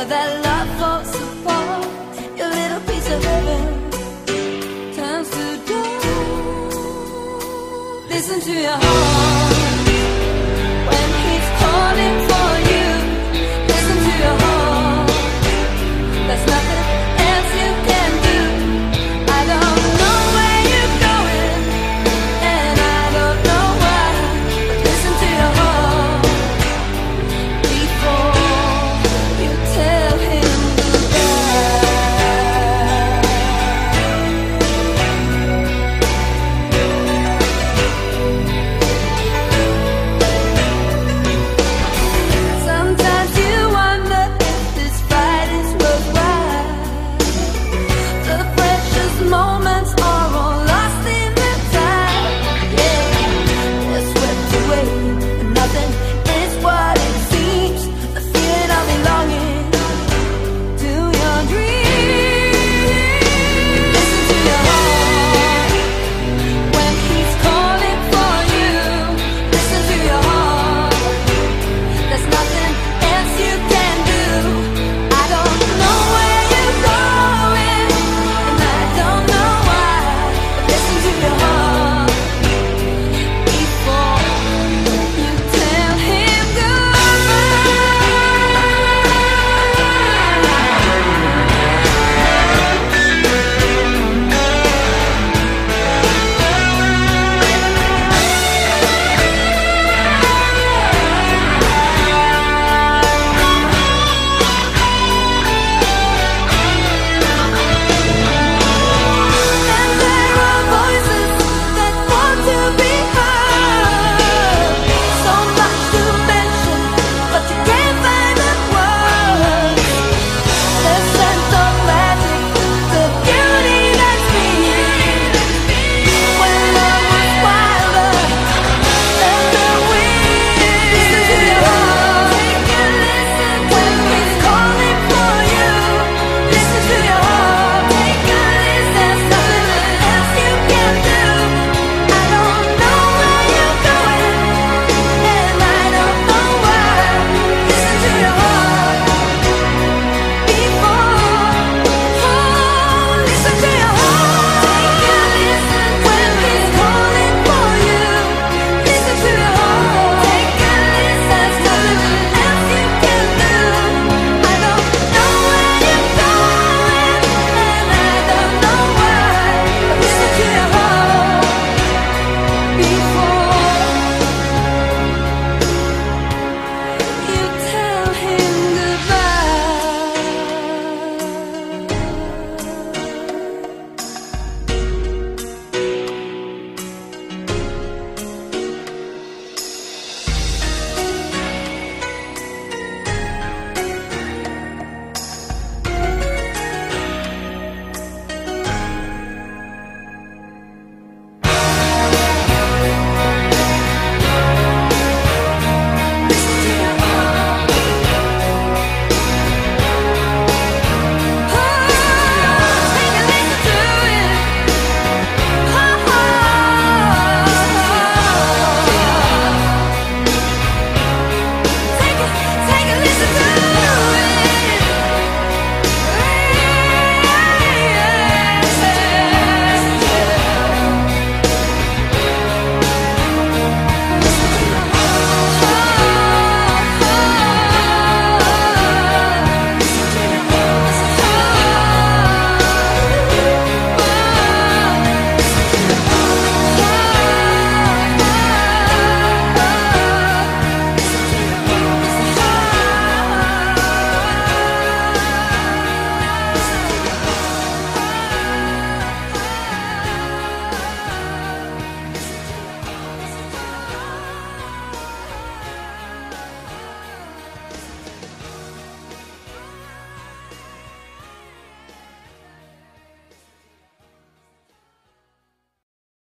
for that love falls apart. Your little piece of heaven turns to dust. Listen to your heart when he's calling.